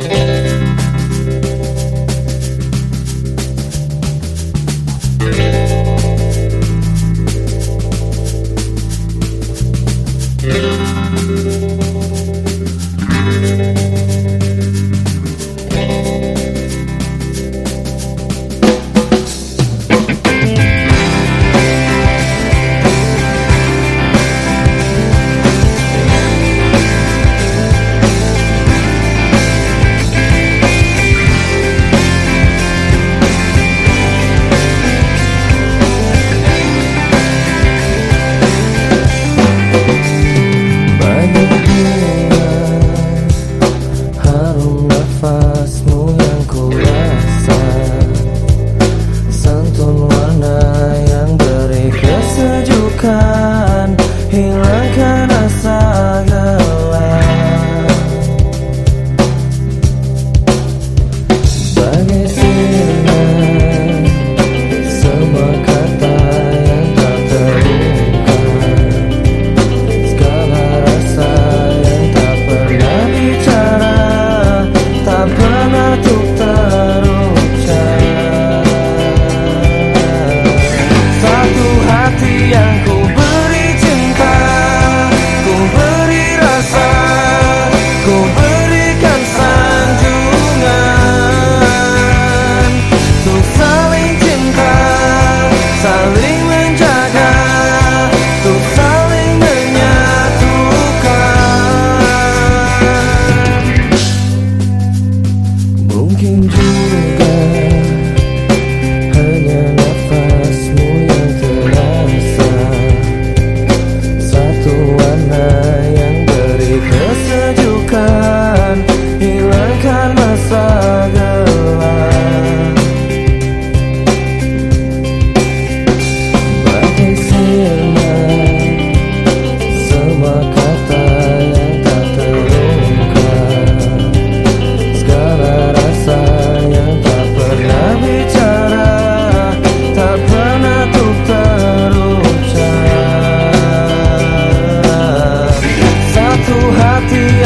Bye. Seakan can do. hati